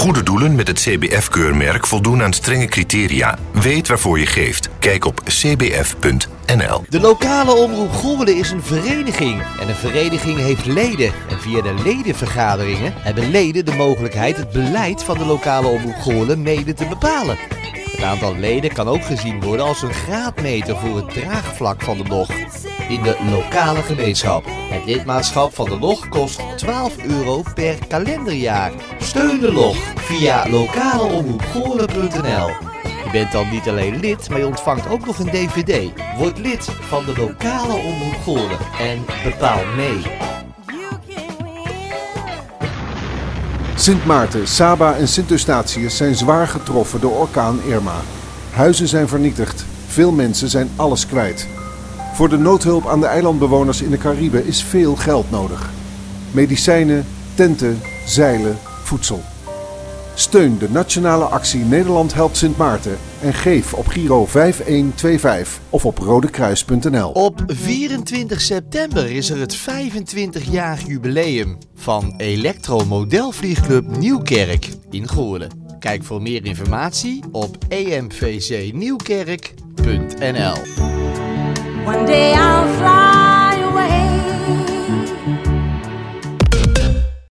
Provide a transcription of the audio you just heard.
Goede doelen met het CBF-keurmerk voldoen aan strenge criteria. Weet waarvoor je geeft. Kijk op cbf.nl. De lokale omroep Gommelen is een vereniging. En een vereniging heeft leden. En via de ledenvergaderingen hebben leden de mogelijkheid het beleid van de lokale omroep Gommelen mede te bepalen. Het aantal leden kan ook gezien worden als een graadmeter voor het draagvlak van de log in de lokale gemeenschap. Het lidmaatschap van de log kost 12 euro per kalenderjaar. Steun de log via lokaleomroepgoorlen.nl Je bent dan niet alleen lid, maar je ontvangt ook nog een dvd. Word lid van de lokale omroep en bepaal mee. Sint Maarten, Saba en Sint Eustatius zijn zwaar getroffen door orkaan Irma. Huizen zijn vernietigd, veel mensen zijn alles kwijt. Voor de noodhulp aan de eilandbewoners in de Cariben is veel geld nodig. Medicijnen, tenten, zeilen, voedsel. Steun de nationale actie Nederland helpt Sint Maarten en geef op Giro 5125 of op rodekruis.nl. Op 24 september is er het 25-jarig jubileum van Elektromodelvliegclub Nieuwkerk in Goorlen. Kijk voor meer informatie op emvcnieuwkerk.nl. One day I'll.